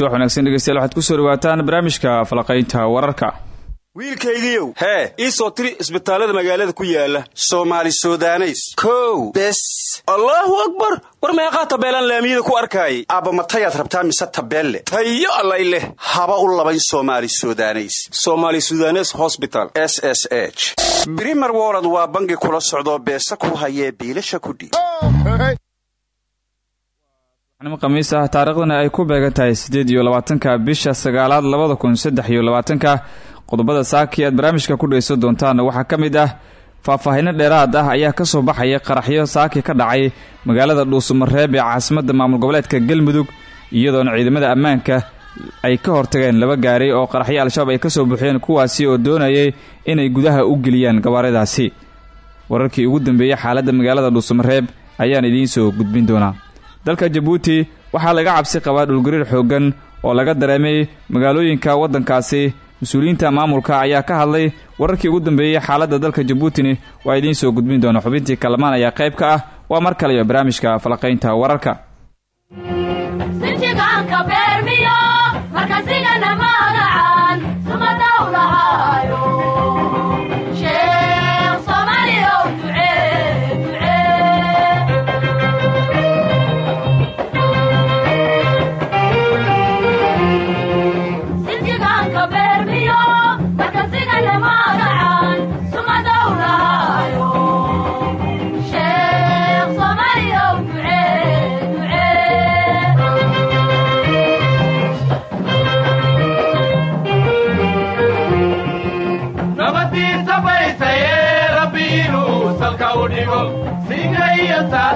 subax wanaagsan dhegeystayaal waxaad ku soo dhawaataan barnaamijka falaqaynta wararka. Wiilkaygiiow hee ii soo tiri isbitaallada magaalada ku yaalla soomaali sudaneys. Kow bes. Allaahu akbar! War meeqaa tabeelaan laamiyada ku arkaayay aabba matayaad rabtaa mise tabeelle? Tayo allay leh. Haba u labayn somaali sudaneys. Somaali sudanes hosbital s s h. Brimer wolod waa bangi kula socdoo beesa ku hayee biilasha kudhiib khamiis ah taariikhdana ay ku beegan tahay siddeed iyo labaatanka bisha sagaalaad labada kun saddex qodobada saaki aad barnaamijka ku dhegeysan doontaan waxaa ka mid ah faahfaahinno dheeraad ah ayaa ka soo baxaya qaraxyo saaki ka dhacay magaalada dhuusamareeb ee caasimadda maamul goboleedka galmudug iyadoona ciidamada ammaanka ay ka hortageen laba gaari oo qaraxyo al-shabaab ay ka soo buuxiyeen kuwaasi oo doonayay inay gudaha u geliyaan gabaaradaasi wararkii ugu dambeeyey xaaladda magaalada dhuusamareeb ayaan idiin soo gudbin doonaa dalka jabuuti waxaa laga cabsi qabaa dhulgariir xooggan oo laga dareemay magaalooyinka waddankaasi. Mas'uuliyiinta maamulka ayaa ka hadlay wararkii ugu dambeeyey xaaladda dalka jabuutina waa idiin soo gudbin doona xubintii kalamaan ayaa qayb ka ah. Waa mar kale iyo barnaamijka falaqaynta wararka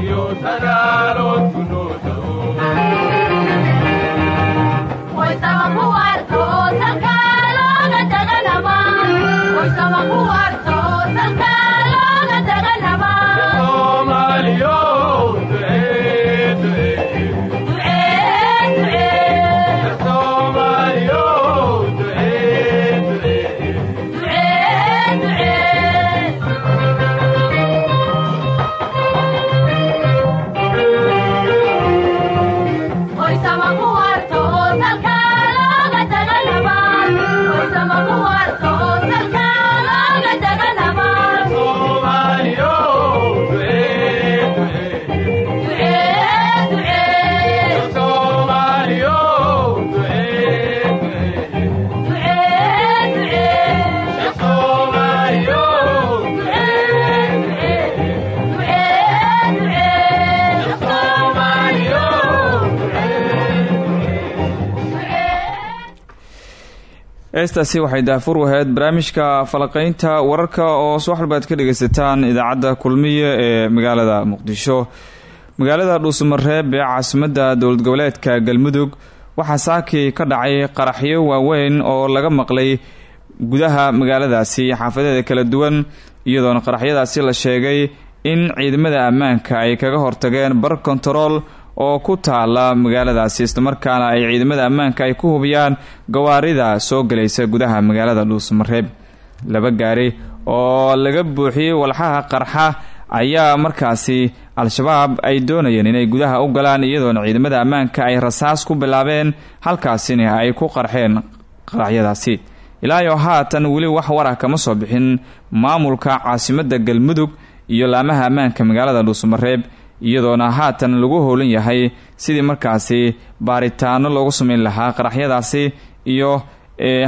iyo sagaalood heestaasi waxay daafur wahayd barnaamijka falaqeynta wararka oo subax walba aad ka dhageysataan idaacadda kulmiye ee magaalada muqdisho. Magaalada dhuusamareeb ee caasimadda dowlad goboleedka galmudug waxaa saakii ka dhacay qaraxyo waaweyn oo laga maqlay gudaha magaaladaasi xaafadeeda kala duwan iyadoona qaraxyadaasi la sheegay in ciidamada ammaanka ay kaga hortageen bar kontarool oo ku taala magaaladaasi islamarkaana ay ciidamada ammaanka ay ku hubiyaan gawaarida soo galaysa gudaha magaalada dhuusamareeb laba gaari oo laga buuxiyey walxaha qarxa ayaa markaasi al-shabaab ay doonayeen inay gudaha u galaan iyadoona ciidamada ammaanka ay rasaas ku bilaabeen halkaasina ay ku qarxeen qaraxyadaasi. Ilaayo haatan weli wax warah kama soo bixin maamulka caasimadda galmudug iyo laamaha ammaanka magaalada dhuusamareeb iyadoona haatan lagu howlan yahay sidii markaasi baaritaano loogu sameyn lahaa qaraxyadaasi iyo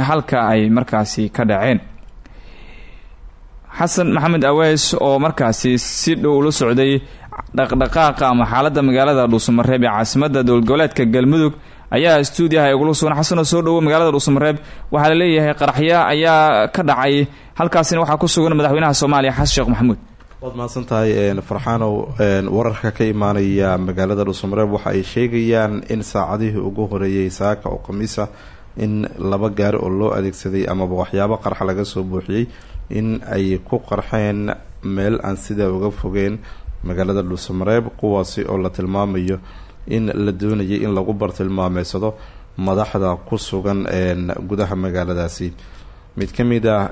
halka ay markaasi ka dhaceen. Xasan maxamed aweys oo markaasi si dhow ula socday dhaqdhaqaaqa ama xaaladda magaalada dhuusamareeb ee caasimadda dowlad goboleedka galmudug ayaa stuudiyaha igula sugan xasanoo soo dhowo magaalada dhuusamareeb waxaa la leeyahay qaraxyo ayaa ka dhacay halkaasina waxaa ku sugan madaxweynaha soomaaliya xasan sheekh maxamuud waad mahadsan tahay farxaanow wararka ka imaanaya magaalada dhuusamareeb waxa ay sheegayaan in saacadihii ugu horeeyey saaka oo khamiisa in laba gaari oo loo adeegsaday amaba waxyaabo qarxa laga soo buuxiyey in ay ku qarxeen meel aan sidaa uga fogeen magaalada dhuusamareeb kuwaasi oo la tilmaamayo in la doonayay in lagu bartilmaameysado madaxda ku sugan gudaha magaaladaasi mid ka mid ah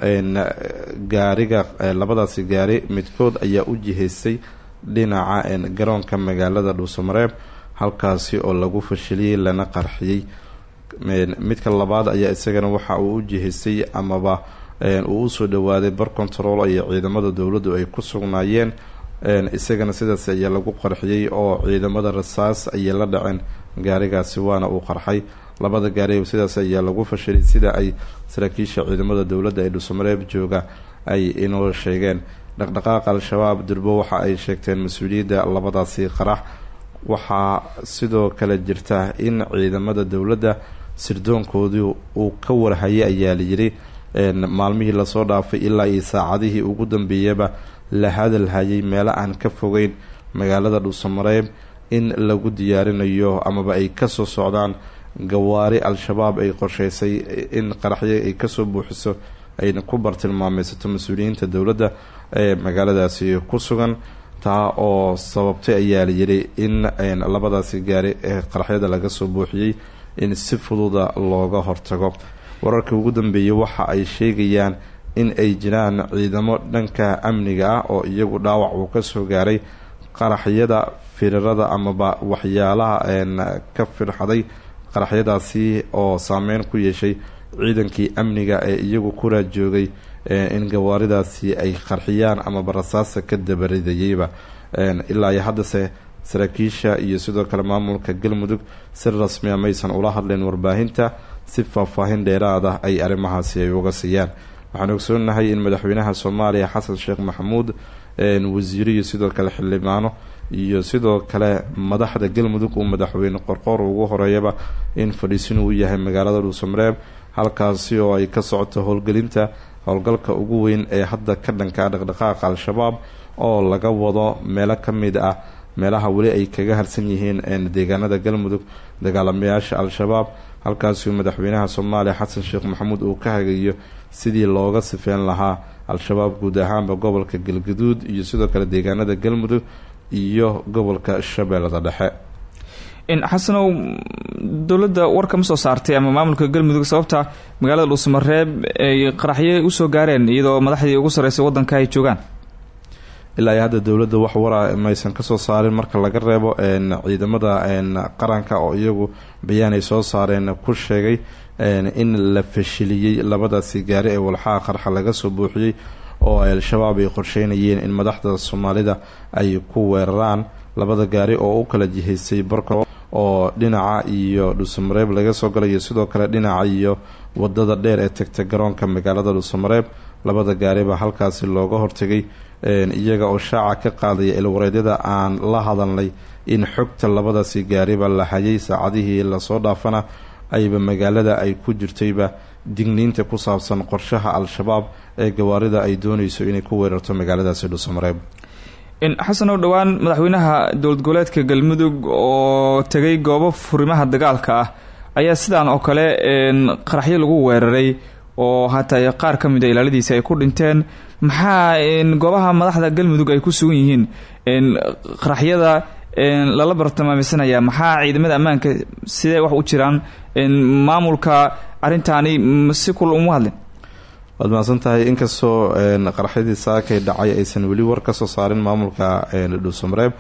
gaariga labadaasi gaari midkood ayaa u jihaystay dhinaca garoonka magaalada dhuusamareeb halkaasi oo lagu fashiliyey lana qarxiyey midka labaad ayaa isagana waxa uu u jihaystay amaba uu u soo dhawaaday bar control iyo ciidamada dowladdu ay ku sugnaayeen. Isagana sidaas ayaa lagu qarxiyey oo ciidamada rasaas ayay la dhaceen gaarigaasi waana uu qarxay labada gaari sidaas ayaa lagu fashilay sida ay saraakiisha ciidamada dowladda ee dhuusamareeb jooga ay inoo sheegeen. Dhaqdhaqaaqa al-shabaab durbo waxa ay sheegteen mas'uuliyadda labadaasi qarax. Waxaa sidoo kale jirta in ciidamada dowladda sirdoonkoodii uu ka warhayay ayaa layidhi maalmihii la soo dhaafay ilaa iyo saacadihii ugu dambeeyaba la hadalhayay meelo aan ka fogeyn magaalada dhuusamareeb in lagu diyaarinayo amaba ay ka soo socdaan gawaari al-shabaab ay qorsheysay in qaraxyo ay ka soo buuxiso ayna ku bartilmaameysato mas'uuliyiinta dowladda ee magaaladaasi ku sugan taa oo sababtay ayaa layidhi in labadaasi gaari ee qaraxyada laga soo buuxiyey in si fududa looga hortago. Wararka ugu dambeeyay waxa ay sheegayaan in ay jiraan ciidamo dhanka amniga ah oo iyagu dhaawac uu ka soo gaaray qaraxyada firarada amaba waxyaalaha ka firxaday qaraxyadaasi oo saameyn ku yeeshay ciidankii amniga ee iyagu kura joogay in gawaaridaasi ay qarxiyaan amaba rasaasa ka dabaridayeyba ilaa iyo haddase saraakiisha iyo sidoo kale maamulka galmudug si rasmiya maysan ula hadleen warbaahinta si faahfaahin dheeraad ah ay arrimahaasi ay uga siiyaan. Waxaan ogsoonahay in madaxweynaha soomaaliya xasan sheekh maxamuud wasiiro iyo sidoo kale xildhibaano iyo sidoo kale madaxda galmudug uu madaxweyne qorqoor ugu horeeyaba in fadhiisin uu yahay magaalada dhuusamareeb halkaasi oo ay ka socoto howlgelinta howlgalka ugu weyn ee hadda ka dhanka dhaqdhaqaaqa al-shabaab oo laga wado meelo ka mid ah meelaha weli ay kaga harsan yihiin deegaanada galmudug dagaalamayaasha al-shabaab halkaasi madaxweynaha soomaaliya xasan sheekh maxamuud uu ka hagayo sidii looga sifeyn lahaa al-shabaab guud ahaanba gobolka galgaduud iyo sidoo kale deegaanada galmudug iyo gobolka shabeellada dhexe. Xasanow dowladda war kama soo saartay ama maamulka galmudug sababta magaalada dhuusamareeb ay qaraxyo u soo gaareen iyadoo madaxdii ugu sarreysay waddanka ay joogaan? Ilaa iyo hadda dowladda wax wara maysan ka soo saarin marka laga reebo ciidamada qaranka oo iyagu bayaan ay soo saareen ku sheegay in la fashiliyey labadaasi gaari ee walxaha qarxa laga soo buuxiyey oo ay al-shabaab ay qorsheynayeen in madaxda soomaalida ay ku weeraraan labada gaari oo u kala jihaysay barko oo dhinaca iyo dhuusamareeb laga soo galayo sidoo kale dhinaca iyo waddada dheer ee tagta garoonka magaalada dhuusamareeb labada gaariba halkaasi looga hortegay iyaga oo shaaca ka qaadaya ilwareedyada aan la hadalnay in xogta labadaasi gaariba la hayay saacadihii la soo dhaafana ayba magaalada ay ku jirtayba digniinta ku saabsan qorshaha al-shabaab ee gawaarida ay dooneyso inay ku weerarto magaaladaasi dhuusamareeb xasan oo dhowaan madaxweynaha dowlad goboleedka galmudug oo tegay goobo furimaha dagaalka ah ayaa sidaan oo kale qaraxyo lagu weeraray oo hataa qaar ka mida ilaaladiisa ay ku dhinteen. Maxaa goobaha madaxda galmudug ay ku sugan yihiin? Qaraxyada lala bartilmaameysanaya maxaa ciidamada ammaanka sidee wax u jiraan? Maamulka arrintaani si kul uma hadlin waad mahadsan tahay inkastoo qaraxyadii saakay dhacay aysan weli war ka soo saarin maamulka dhuusamareeb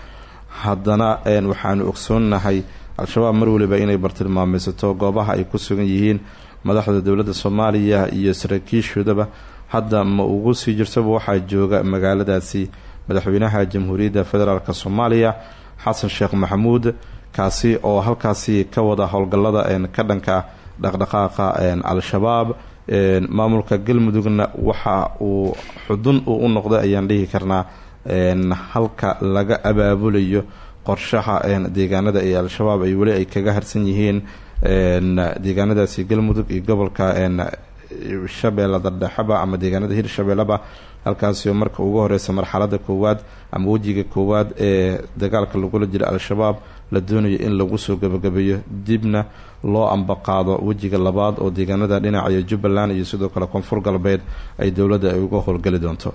haddana waxaanu ogsoonahay al-shabaab mar waliba inay bartilmaameysato goobaha ay ku sugan yihiin madaxda dowladda soomaaliya iyo saraakiishoodaba. Hadda ma ugu sii jirtaba waxaa jooga magaaladaasi madaxweynaha jamhuuriyadda federaalk soomaaliya xasan sheekh maxamuud kaasi oo halkaasi ka wada howlgallada ka dhanka dhaqdhaqaaqa al-shabaab maamulka galmudugna waxa uu xudun uu u noqday ayaan dhihi karnaa halka laga abaabulayo qorshaha deegaanada ee al-shabaab ay weli ay kaga harsan yihiin deegaanadaasi galmudug iyo gobolka shabeellada dhexeba ama deegaanada hirshabeelleba halkaasi oo marka ugu horeysa marxalada koowaad ama wejiga koowaad ee dagaalka lagula jira al-shabaab la doonayo in lagu soo gabagabeeyo dibna loo ambaqaado wejiga labaad oo deegaanada dhinaca jubbaland iyo sidoo kale koonfur galbeed ay dowladda ay uga howlgeli doonto.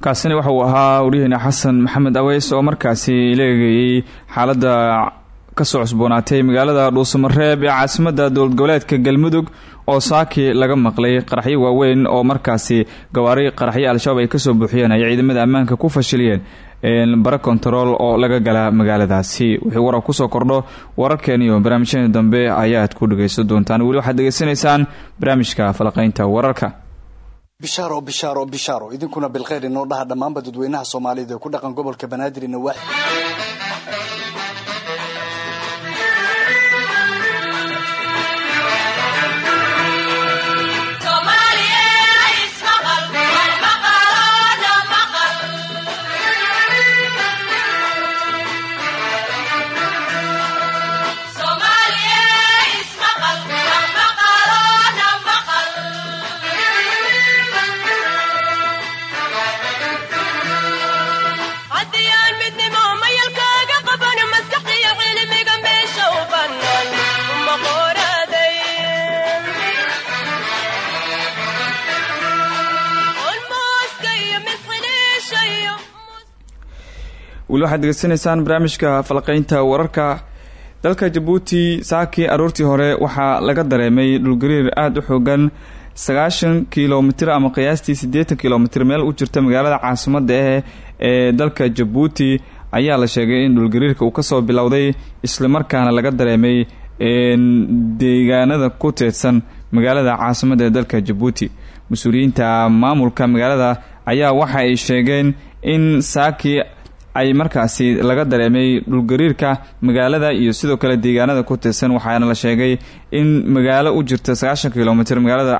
Kaasina waxa uu ahaa waryaheena xasan maxamed aweys oo markaasi leegayay xaaladda ka soo cusboonaatay magaalada dhuusamareeb ee caasimadda dowlad goboleedka galmudug oo saaki laga maqlay qaraxyo waaweyn oo markaasi gawaari qaraxyo al-shabaab ay ka soo buuxiyeen ay ciidamada ammaanka ku fashiliyeen bare kontarool oo laga gala magaaladaasi. Wixii warar ku soo kordho wararkeen iyo barnaamijyada dambe ayaad ku dhagaysan doontaan. Weli waxaad degeysanaysaan barnaamijka falaqaynta wararka. Bishaaro bishaaro bishaaro. Idinkuna bilkheyr inoo dhaha dhammaanba dadweynaha soomaalida ee ku dhaqan gobolka banaadir inawaaxi weli waxaad degeysanaysaan barnaamijka falaqeynta wararka. Dalka jabuuti saakii aroortii hore waxaa laga dareemay dhulgariir aada u xoogan sagaashan kilomitir ama qiyaastii siddeetan kilomitir meel u jirta magaalada caasimadda ah ee dalka jabuuti. Ayaa la sheegay in dhulgariirka uu ka soo bilowday islamarkaana laga dareemay deegaanada ku teedsan magaalada caasimadda ee dalka jabuuti. Mas'uuliyiinta maamulka magaalada ayaa waxa ay sheegeen in saakii ay markaasi laga dareemay dhulgariirka magaalada iyo sidoo kale deegaanada ku tirsan waxaana la sheegay in magaalo u jirta sagaashan kilomitir magaalada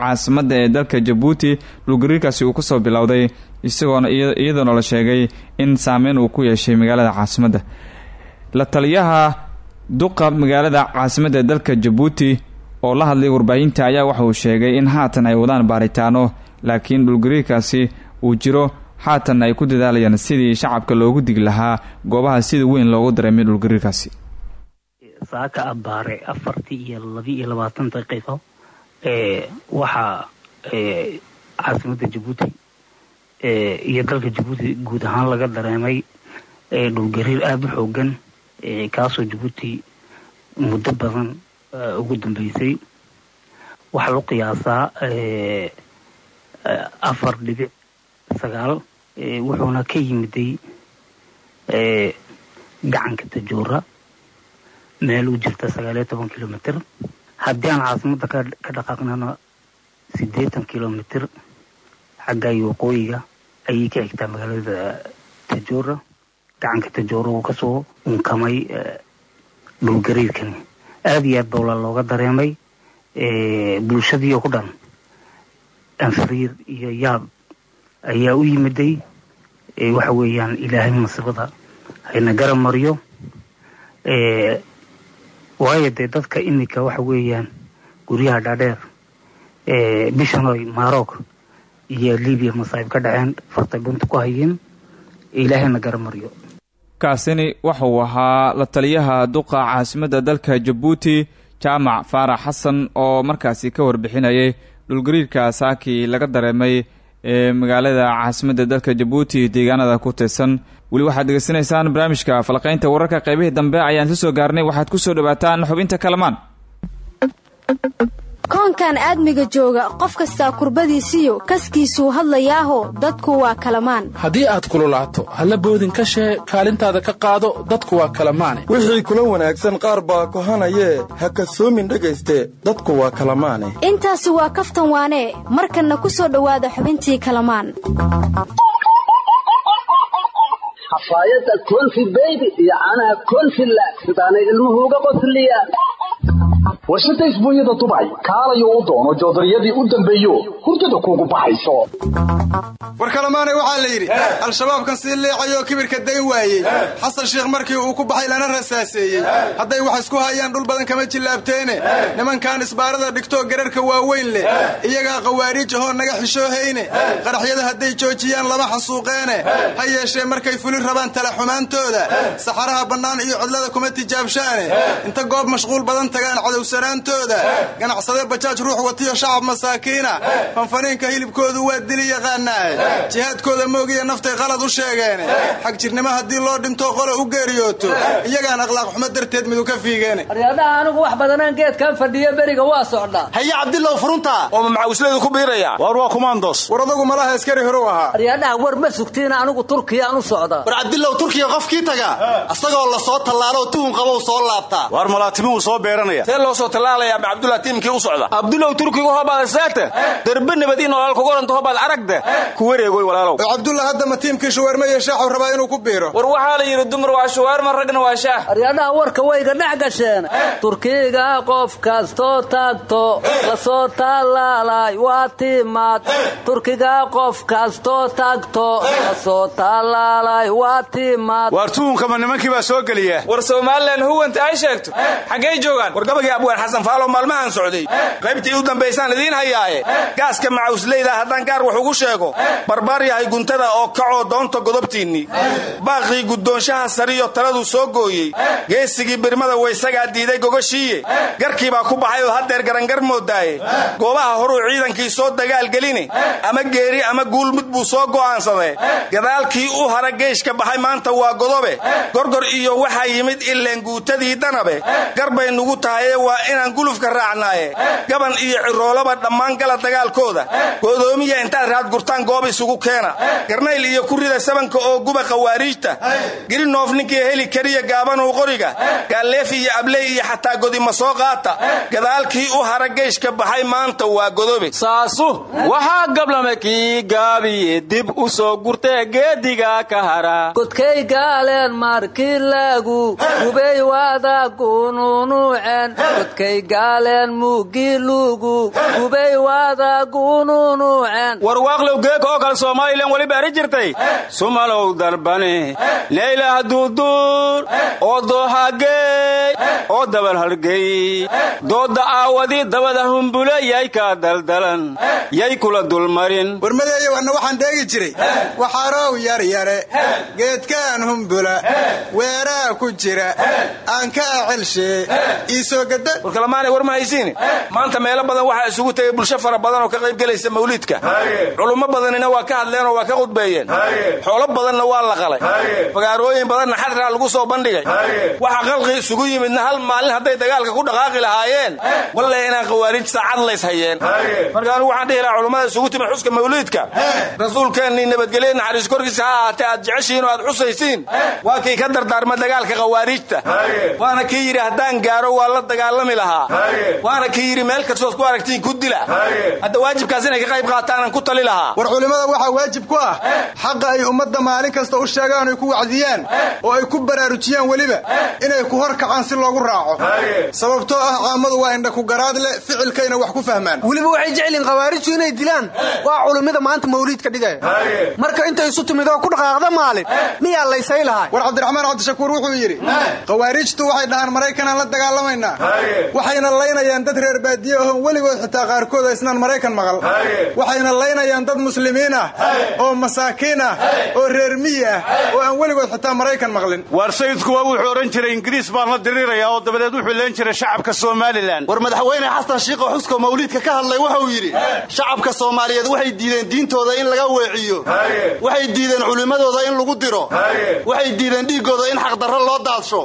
caasimadda ee dalka jabuuti dhulgariirkaasi uu ka soo bilowday isagoona iyadoona la sheegay in saameyn uu ku yeeshay magaalada caasimadda la taliyaha duqa magaalada caasimadda ee dalka jabuuti oo la hadlay warbaahinta ayaa waxa uu sheegay in haatan ay wadaan baaritaano laakiin dhulgariirkaasi uu jiro haatan ay ku dadaalayaan sidii shacabka loogu digi lahaa goobaha sida weyn loogu dareemay dhulgariirkaasi saaka abbaare afartii iyo labi iyo labaatan daqiiqo ee waxaa caasimadda jabuuti iyo dalka jabuuti guud ahaan laga dareemay dhulgariir aada u xoogan kaasoo jabuuti muddo badan ugu dambeysay. Waxaa loo qiyaasaa afar dhibic sagaal wuxuuna ka yimiday gacanka tajoora meel u jirta sagaal iyo toban kilomitr haddii aan caasimadda ka dhaqaaqnana siddeetan kilomitr xagga iyo waqooyiga ayay ka xigtaa magaalada tajoora gacanka tajoora uu ka soo unkamay dhulgariirkani. Aada iyo aad bowla looga dareemay bulshadii oo ku dhan. Anfariir iyo yaab ayaa u yimiday waxa weeyaan ilaahay masibada hayna garab mariyo waayo dee dadka iminka waxa weeyaan guryaha dhaadheer ee bishanoy maroc iyo libiya masaa'ib ka dhaceen fartay bunta ku hayeen ilaahayna garamariyo kaasini wuxuu ahaa la taliyaha duqa caasimadda dalka jabuuti jaamac faarax xasan oo markaasi ka warbixinayay dhulgariirka saakii laga dareemay ee magaalada caasimadda dalka jabuuti deegaanada ku tirsan weli waxaad degeysanaysaan barnaamijka falqaynta wararka qaybihii dambe ayaan soo gaarnay. Waxaad ku soo dhawaataan xubinta kalamaan koonkan aadmiga jooga qof kastaa kurbadiisiyo kaskiisuu hadlayaaho dadku waa kalamaan. Haddii aad kululaato halla boodin ka shee kaalintaada ka qaado dadku waa kalamaane. Wixii kula wanaagsan qaar baa kohanayee ha kasoomin dhegayste dadku waa kalamaane. Intaasi waa kaftan waanee markanna ku soo dhowaada xubintii kalamaan. Xafaayadda konfi beybi iyo caanaha konfilla sidaanay ilmuhu uga qosliyaan warshada isbuunyada dubay kaalayo u doono joodariyadii u dambeeyo hurdada kuugu baxayso war kalamaanay waxaa la yidhi al-shabaabkan sii leecayoo kibirka dayn waayey. Xasan sheikh markii uu ku baxay lana rasaaseeyey hadday wax isku hayaan dhul badan kama jillaabteene. Nimankan isbaarada dhigtoo gararka waaweyn leh iyagaa qawaariij ahoo naga xishoohayne qaraxyada hadday joojiyaan lama xasuuqeene. Ha yeeshee markay fulin rabaan tala xumaantooda. Saxaraha bannaan iyo cidlada kuma tijaabshaane. Inta goob mashquul badan tagaan cadowsanaantooda ganacsade bajaaj ruux watiyo shacab masaakiina. Fanfaniinka hilibkoodu waa dili yaqaanaahe jihaadkooda moogiya naftay qalad u sheegeene xag jirnimo haddii loo dhinto qole u geeriyooto. Iyagaan akhlaaq xumo darteed midu ka fiigeene aryadaha anigu wax badanaan geedkan fadhiyo beriga waa socdaa haye cabdilow furunta. Oo mamacawsladu ku biiraya? Waar waa kumaandoos war malaha askari hore u ahaa. Aryadaha war ma sugtiina anigu turkiyaan u socdaa war cabdilow turkiya qofkii taga. Asagoo la soo tallaaloo tuhun qabow soo laabtaa waar malaatimuhu soo beeranaya soo tallaalaya ma cabdullah tiimkii u socda? Abdulow turkigu hobaad saata darbe nabad in goranta hobaad aragda ku wareegoy walaalow. Cabdullah hadda ma tiimkii shawaarma iyo shaaxu rabaa inuu ku biiro? War waxaa la yidhi dumar waa shawaarma ragna waa shaah. Aryadaha warka wayga dhex gasheen. Turkiga qof kastoo taagto la soo tallaalay waa timaad. Turkiga qof kastoo taagto la soo tallaalay waa timaad. Waar tuhunkama nimankii baa soo geliya? War somalilan huwanta ay sheegto. Xaggay joogaan. War gabagii abwaan xasan faalo maalmahan socday. Qaybtii u dambaysaan idiin hayaaye. Gaaska macawsleyda haddaan gaar wax ugu sheego. Barbaar yahay guntada oo kacoo doonta godobtiinnii baaqii guddoonshaha sariyo taladu soo gooyey. Geesigii birmada waysagaa diiday gogashiiye garkii baa ku baxay oo haddeer garangar moodaaye goobaha horuu ciidankii soo dagaalgeline. Ama geeri ama guul mid buu soo go'aansadee gadaalkii u hara geeshka baxay maanta waa godobe. Gorgor iyo waxaa yimid ileen guutadii danabe. Garbay nugu tahaye waa inaan gulufka raacnaaye. Gaban iyo ciroolaba dhammaan gala dagaalkooda. Go'doomiya intaad raad gurtaan goob isugu keena. Garnayl iyo kurida sabanka oo guba khawaariijta. Girinoof ninkii heli kariya gaabanow qoriga. Gaalleef iyo abley iyo xataa godima soo qaata. Gadaalkii u hara geeshka baxay maanta waa godobe. Saasu waxaa gablame kii gaabiye dib u soo gurtee geediga ka hara. Godkay gaaleen markii lagu gubay waada gununuuceen godkay gaaleen muugii lugu gubay waada gununuuceen warwaaqlow geeka oo kale somalilan weli baari jirtay. Sumalow darbane leylah duuduur oo doohageey oo dabal hargey. Doodda aawadii dabada humbule yay kaa daldalan. Yay kula dulmarin. Warmadeeyo wana waxaan dheegi jiray. Waxarow yaryare geedkaan humbula. Weeraa ku jira. Aan ka acelshe iisoo gada warkalamaanay war ma haysiine maanta meelo badan waxaa isugu tegay bulsho fara badan oo ka qayb gelaysa mawliidka. Culummo badanina waa ka hadleen oo waa ka qudbeeyeen xoolo badanna waa la qalay. Fagaarooyin badanna xadraa lagu soo bandhigay. Waxa qalqi isugu yimidna hal maalin hadday dagaalka ku dhaqaaqi lahaayeen. Walle inaan khawaariij saacad lays hayeen. Marka anigu waxaan dhihi lahaa culummada isugu timid xuska mawliidka. Rasuulkeennii nabadgelye naxariis korkiisa ha ahaatee aad jeceshihiin oo aad xusaysiin. Waa kii ka dardaarma dagaalka khawaariijta waana kii yidhi haddaan gaaro waa la dagaalami lahaa. Waana kii yidhi meel kastood ku aragtiin ku dila. Hadda waajibkaas inay ka qayb qaataanan ku tali lahaa. War culimmada waxaa waajib ku ah xaqa ay ummadda maalin kasta u sheegaan ay ku wacdiyaan oo ay ku baraarujiyaan weliba inay ku hor kacaan si loogu raaco. Sababtoo ah caamadu waa indha ku garaad leh ficilkayna wax ku fahmaan. Weliba waxay jeceliin khawaarijtu inay dilaan. Waa culummada maanta mawliidka dhigaya marka intay isu timid oo ku dhaqaaqda maalin miyaa laysay lahay war cabdiraxmaan cabdishakuur wuxuu yidhi khawaarijtu waxay dhahaan maraykanaan la dagaalamaynaa waxayna laynayaan dad reer baadiye ahoon weligood xitaa qaarkood isnaan maraykan maqal. Waxayna laynayaan dad muslimiin ah oo masaakiin ah oo reer miyi ah oo aan weligood xitaa maraykan maqlin. Waar sayidku waa wuxuu odhan jiray ingiriis baan la diriraya oo dabadeed wuxuu leen jiray shacabka somalilan war madaxweyne xasan shiikho xusko mawliidka ka hadlay wuxuu yidhi shacabka soomaaliyeed waxay diideen diintooda in laga weeciyo. Waxay diideen culimmadooda in lagu diro. Waxay diideen dhiiggooda in xaqdarro loo daadsho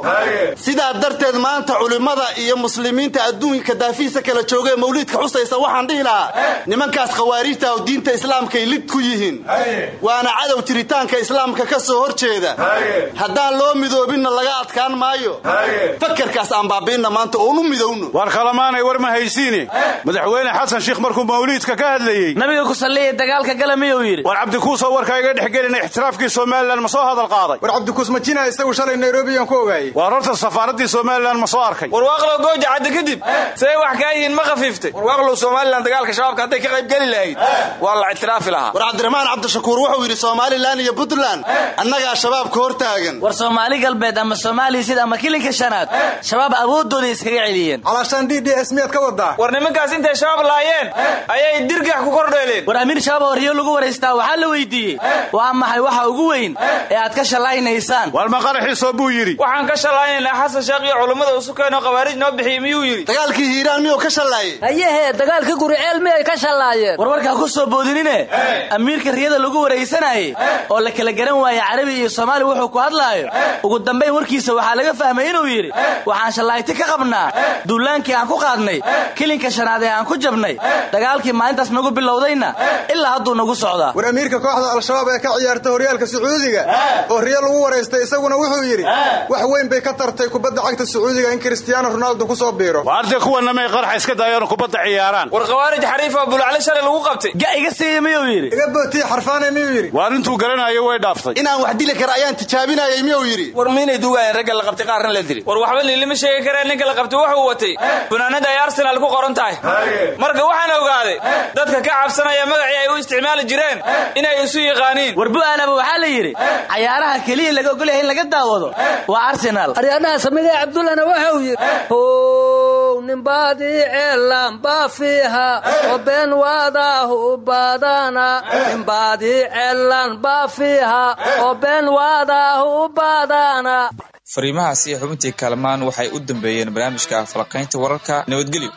sidaa darteed maanta culimmada iyo muslimiinta adduunka daafihiisa kala joogee mawliidka xusaysa waxaan dhihi lahaa nimankaas khawaariijta oo diinta islaamkay lid ku yihiin waana cadow jiritaanka islaamka ka soo hor jeeda haddaan loo midoobinna laga adkaan maayo fakarkaas aan baabi'inna maanta oon u midowno. Waar kalamaanay war ma haysiine madaxweyne xasan shiikh markuu mawliidka ka hadlayey nabiga ku salliya dagaalka gala miyuu yidhi? War cabdikuusoo warkaa iga dhex gelina ixtiraafkii somalilan ma soo hadal qaaday? War cabdikuus majina isagu shalay nairobi aan ku ogaayey waar horta safaaraddii somalilan ma soo arkay? Warwaaqlow gooja cadda kadib siday wax kaa yihiin ma khafiiftay warwaaqlow somalilan dagaalka shabaabka hadday ka qayb geli lahayd waa la ictiraafi lahaa. War cabdiraxmaan cabdishakuur wuxuu yidhi somalilan iyo puntland annagaa shabaabka hor taagan. War soomaali galbeed ama soomaaliya sida ama kilinka shanaad shabaab awoodooda iskaga celiyeen. Calaashaan d d s miyaad ka wadaa war nimankaas intay shabaab laayeen ayay dirgax ku kordheeleen. War amiir shabaab horyo lagu waraystaa waxaa la weydiiyey waa maxay waxa ugu weyn ee aad ka shallaynaysaan waar ma qaraxiisoo buu yidhi? Waxaan ka shallaynaynaa xasan sheekh iyo culummada keenoo khawaarij noo bixiyey miyuu yidhi? Dagaalkii hiiraan miyuu ka shallaayey hayehee dagaalkii guriceel miyay ka shallaayeen? War warkaa ku soo boodinine? Amiirka riyada lagu waraysanayey oo la kala garan waaye carabi iyo soomaali wuxuu ku hadlaayo? Ugu dambayn warkiisa waxaa laga fahmay inuu yidhi waxaan shallayti ka qabnaa. Duulaankii aan ku qaadnay. Kilinka shanaad ee aan ku jabnay. Dagaalkii maalintaas nagu bilowdayna. Ilaa hadduu nagu socdaa war amiirka kooxda al-shabaab ee ka ciyaarta horyaalka sacuudiga oo riyo lagu waraystay isaguna wuxuu yidhi wax weyn bay ka tartay kubadda cagta sacuudiga in kristiyaano ronaldo ku soo biiro waarde kuwana may qaraxa iska daayaan kubadda ciyaaraan. War khawaarij xariifa bulcali shalay lagu qabtay. Ga iga siiya miyuu yidhi? Iga bootiye xarfaane miyuu yidhi? Waar intuu garanayo way dhaaftay. Inaan wax dili kara ayaan tijaabinayay miyuu yidhi? War miinay duugaayeen ragga la qabtay qaarna la dili war waxba liilima sheegi kareen ninka la qabtay wuxuu watay. Funaanada ay arsenaal ku qoran tahay. Marka waxaan ogaaday dadka ka cabsanaya magacii ay u isticmaali jireen inay isu yaqaaniin. War bu'aalaba waxaa la yidhi cayaaraha keliya laga ogolyahay in laga daawado waa arsenaal aryaadhaha samigay cabdullana wuxuu yidhi how ninbaadii ceelaan baa oo been waadaahu u baadana ninbaadii ceelaan oo been waadaahu u baadana fariimahaas iyo xubintii kaalmaan waxay u dambeeyeen barnaamijka falaqaynta wararka nabadgelyo.